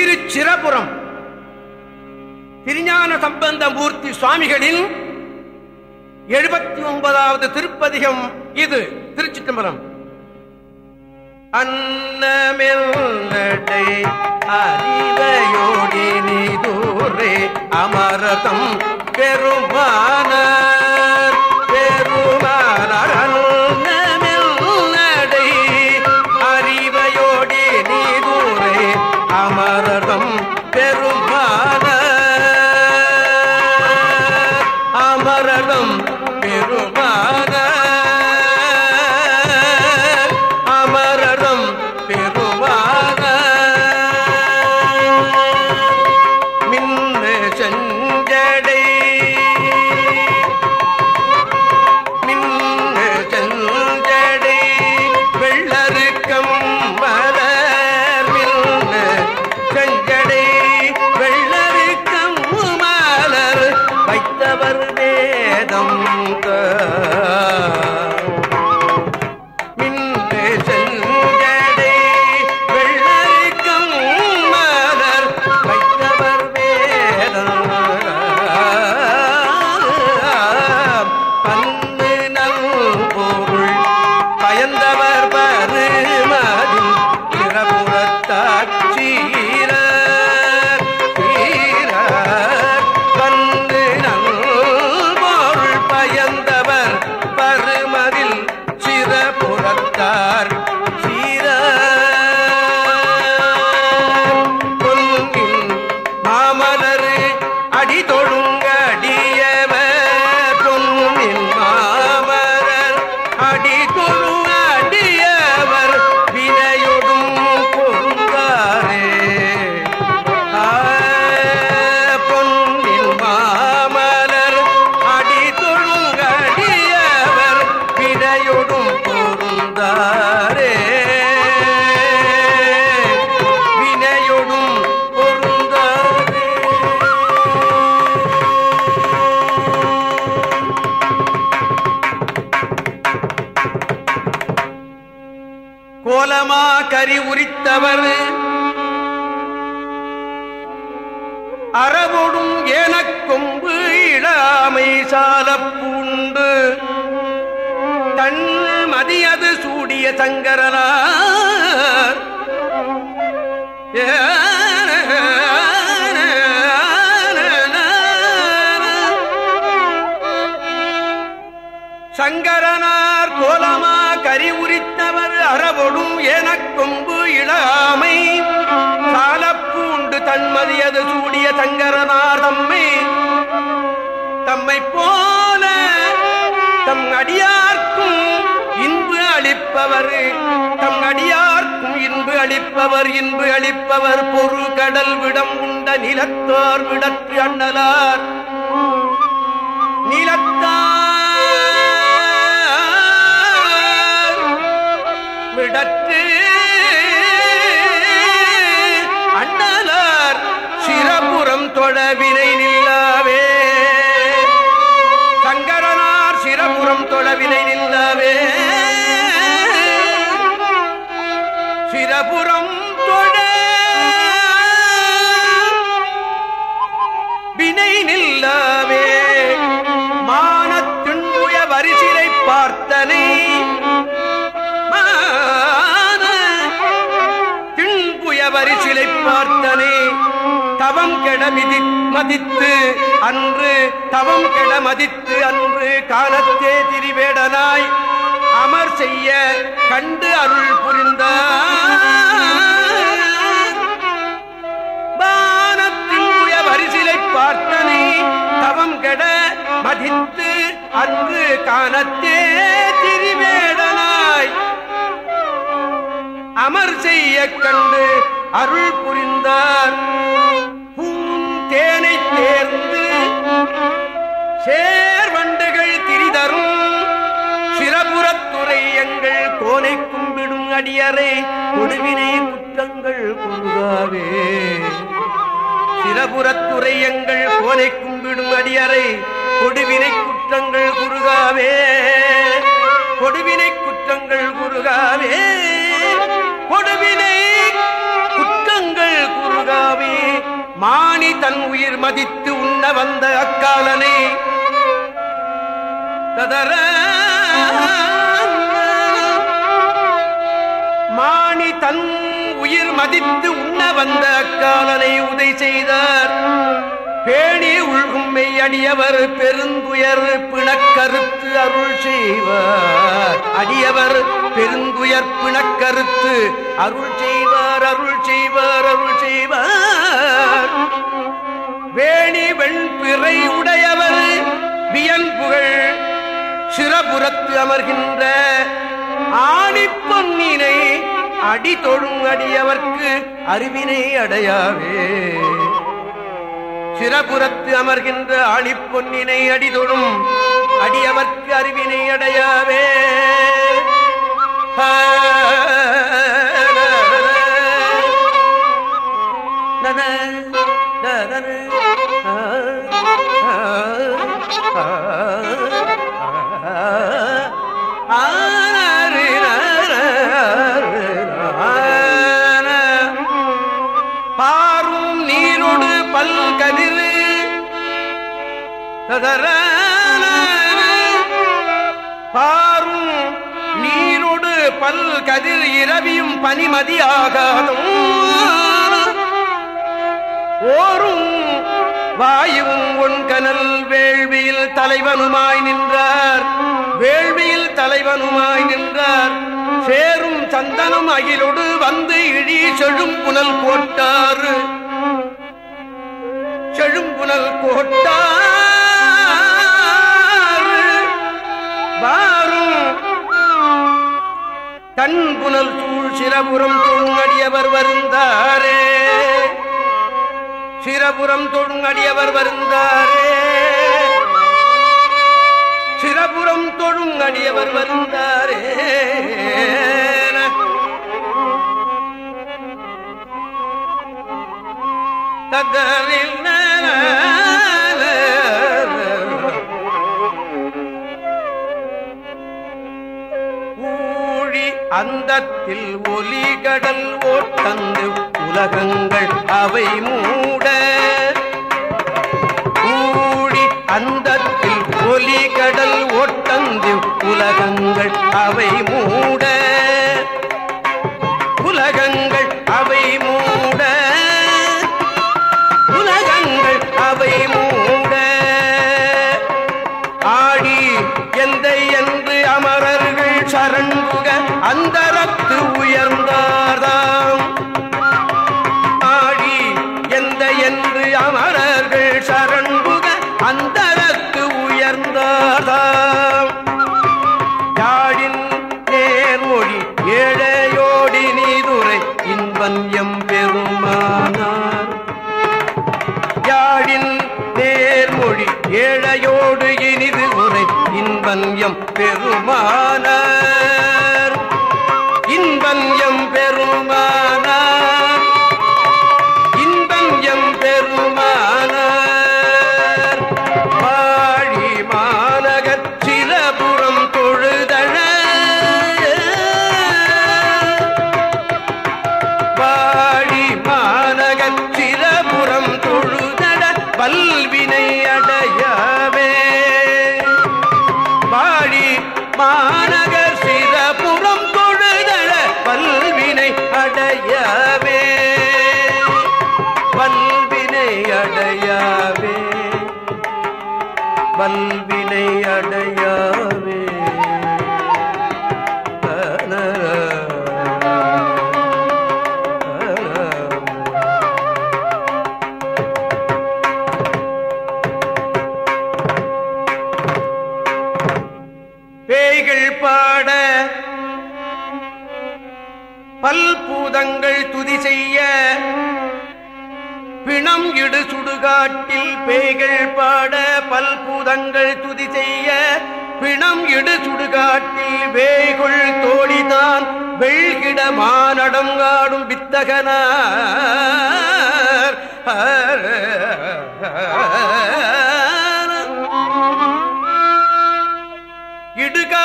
திருச்சிரபுரம். திருஞான சம்பந்தமூர்த்தி சுவாமிகளின் எழுபத்தி ஒன்பதாவது திருப்பதிகம் இது திருச்சிற்றம்பலம். அன்னமெல்லடை அறிவையோடி நீதூரே அமரதம் பெருமான அமரதம் பெரும் கரி அறவொடும் ஏனக்கொம்பு இளாமை சாலப்பூண்டு. பூண்டு தன் மதியது சூடிய சங்கரனார். சங்கரனார் கோலமா கரி உரித்தவர் அறவொடும் ஏனக்கொம்பு சங்கரனார் தம்மை தம்மை போல தம் அடியார்க்கும் இன்பு அளிப்பவர். தம் அடியார்க்கும் இன்பு அளிப்பவர் இன்பு அளிப்பவர். பொரு கடல் விடம் உண்ட நிலத்தார் விடற்று அண்ணலார். நிலத்தார் சிரபுரம் கெடமிதி மதித்து அன்று தவம் கெட மதித்து அன்று காலத்தே திரிவேடனாய் அமர் செய்ய கண்டு அருள் புரிந்தார் வரிசிலை பார்த்தனை தவம் கெட மதித்து அன்று காணத்தே திரிவேடனாய் அமர் செய்ய கண்டு அருள் புரிந்தார். தேனை தேர்ந்து சேர்வண்டுகள் திரிதரும். சிறபுறத்துறை எங்கள் கோனை கும்பிடும் அடியறை கொடுவினை குற்றங்கள் குறுகாவே சிறபுறத்துறை எங்கள் கோனை கும்பிடும் அடியறை கொடுவினை குற்றங்கள் குறுகாவே கொடுவினை குற்றங்கள் குறுகாவே கொடுவினை குற்றங்கள் குறுகாவே தன் உயிர் மதித்து உண்ண வந்த அக்காலனை. ததர மாணி தன் உயிர் மதித்து உண்ண வந்த அக்காலனை உதை செய்தார். பேணி உள்கும் மெய்யடியவர் பெருந்துயர் பிணக்கருத்து அருள் செய்வார். அடியவர் பெருந்துயர் பிணக்கருத்து அருள் செய்வார் அருள் செய்வார் அருள் செய்வார். வேணி வெண்பிறை உடையவர் வியன் புகழ் சிறபுறத்து அமர்கின்ற ஆணிப்பொன்னினை அடி தொழும் அடியவர்க்கு அறிவினை அடையாவே. சிறபுறத்து அமர்கின்ற ஆணிப்பொன்னினை அடிதொழும் அடியவர்க்கு அறிவினை அடையாவே. பாரும் நீரோடு பல்கதிர் இரவியும் பனிமதியாகாதும் ஓரும் வாயுவும் ஒன்கனல் வேள்வியில் தலைவனுமாய் நின்றார். வேள்வியில் தலைவனுமாய் நின்றார். சேரும் சந்தனம் அகிலொடு வந்து இழி செழும் புனல் போட்டார் செழும் புனல் கோட்டார் வாரும் தன் புனல் சூழ் சிரபுரம் தொழுங்கடியவர் வருந்தாரே. சிரபுரம் தொழுங்கடியவர் வருந்தாரே. சிரபுரம் தொழுங்கடியவர் வருந்தாரே. தகரில் ஊழி அந்தத்தில் ஒலிகடல் ஓட்டந்து உலகங்கள் அவை மூட. ஊழி அந்தத்தில் ஒலிகடல் ஓட்டந்து உலகங்கள் அவை மூட. அமரர்கள் அந்த பெருமானார். இன்பன் எம் பெருமானார். இன்பன் எம் பெருமானார் வாழி மாநகச்சிலபுரம் தொழுதழ. வாழி மாநகச்சிலபுரம் தொழுதழ. பல்வினை அடையவே வாழி மாநகர் சிறபுறம் தொழுதழ பல்வினை அடைய பாட பல்பூதங்கள் துதி செய்ய பிணம் இடு சுடுகாட்டில் பேய்கள் பாட பல்பூதங்கள் துதி செய்ய பிணம் இடு சுடுகாட்டில் வேய்கொள் தோழிதான் வெள்கிட மானடங்காடும் வித்தகனார். இடுகா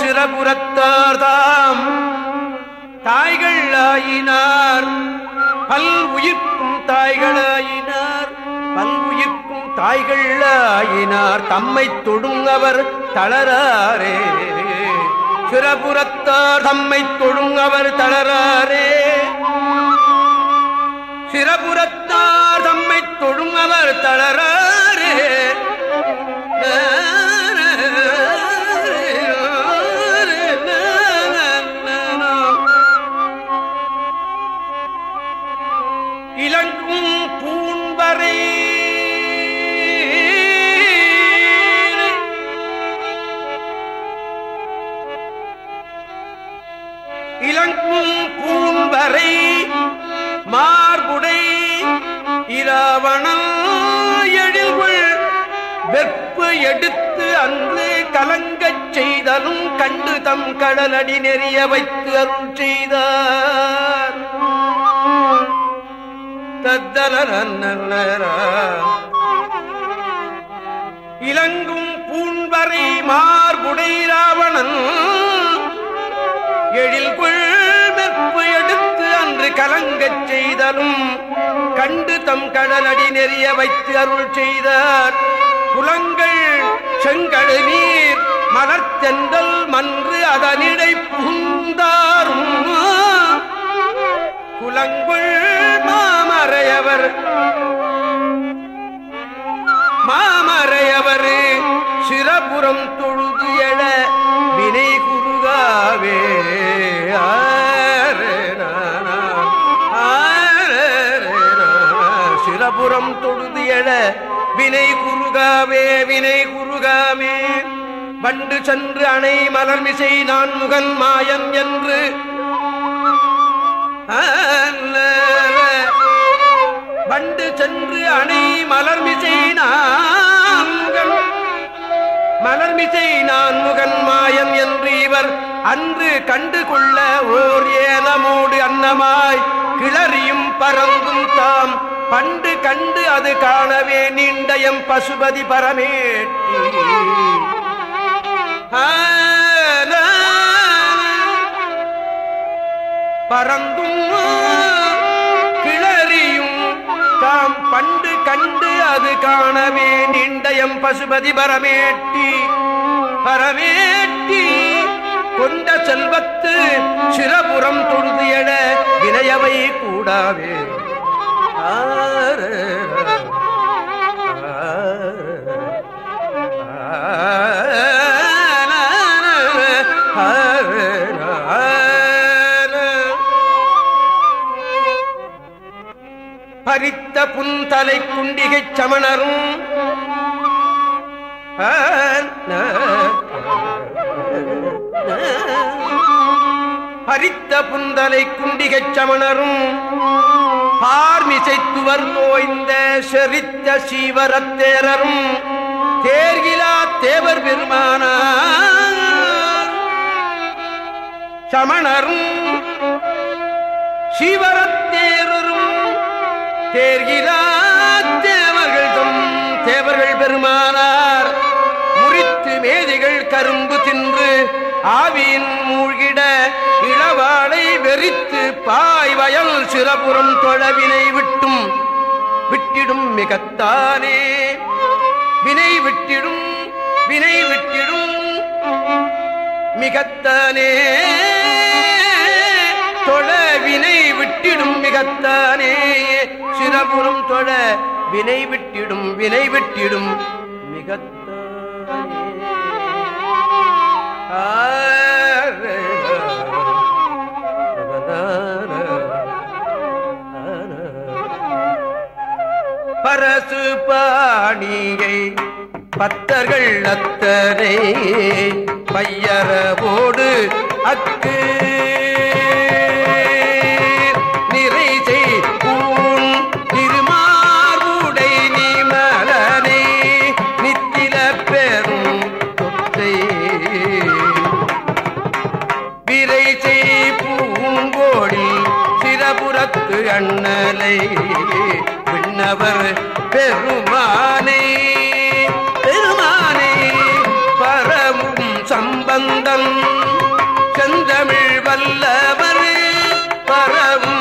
சிறபுறத்தார்தாம் தாய்கள் ஆயினார் பல் உயிர்க்கும் தாய்களாயினார். பல் உயிர்க்கும் தாய்கள் ஆயினார் தம்மை தொடுங்கவர் தளராரே. சிறபுரத்தார் தம்மை தொடுங்கவர் தளராரே. சிறபுரத்தார் தம்மை தொடுங்கவர் தளராரே. எடுத்து அன்று கலங்கச் செய்தலும் கண்டு தம் கடலடி நெறிய வைத்து அருள் செய்தார். தத்தலரன்னர இலங்கும் பூண்வரை மார்புடை ராவணன் எழில்குள் வெப்பு எடுத்து அன்று கலங்கச் செய்தலும் கண்டு தம் கடலடி நெறிய வைத்து அருள் செய்தார் புலங்கள் செங்கழு நீர் மலர்த்தெந்தல் மன்று அதனிடை புகுந்தாரும். குலங்குள் மாமறையவர் மாமறையவர் சிறபுறம் தொழுது எழ வினை குருகாவே சிறபுறம் தொழுது எழ வினை குருகாவே வினை குருகாமே. வண்டு சென்று அணை மலர்மிசை நான் முகன் மாயன் என்று. வண்டு சென்று அணை மலர்மிசை நான் மலர்மிசை நான் முகன் மாயன் என்று இவர் அன்று கண்டு கொள்ள ஓர் ஏதமோடு அன்னமாய் கிளறியும் பறந்தும் தாம். பண்டு கண்டு அது காணவே நீண்டயம் பசுபதி பரமேட்டி. பறந்தும் கிளறியும் தாம் பண்டு கண்டு அது காணவே நீண்டயம் பசுபதி பரமேட்டி. பரமேட்டி கொண்ட செல்வத்து சிறபுறம் தொழுது எழ வினையவை கூடாவே. பறித்த புந்தலை குண்டிகைச் சமணரும். பறித்த புந்தலை குண்டிகைச் சமணரும். பார்மிசைத்துவர் தோய்ந்த செரித்த சீவரத்தேரரும் தேர்கிலா தேவர் பெருமான சமணரும் சீவரத்தேரரும் தேர்கிலா தேவர்கள் தம் தேவர்கள் பெருமானார். முறித்து மேதிகள் கரும்பு தின்று ஆவியின் மூழ்கிட வைத்து வெறித்து பாய் வயல் சிறபுறம் தொழவினை விட்டும் விட்டிடும் மிகத்தானே. வினை விட்டிடும் வினை விட்டிடும் மிகத்தானே. தொழ வினை விட்டிடும் மிகத்தானே. சிறபுறம் தொழ வினை விட்டிடும் வினை விட்டிடும் மிகத்தானே. ஆ அரசு பாணியை பத்தர்கள் அத்தனை பையரவோடு அக்கு பிரபு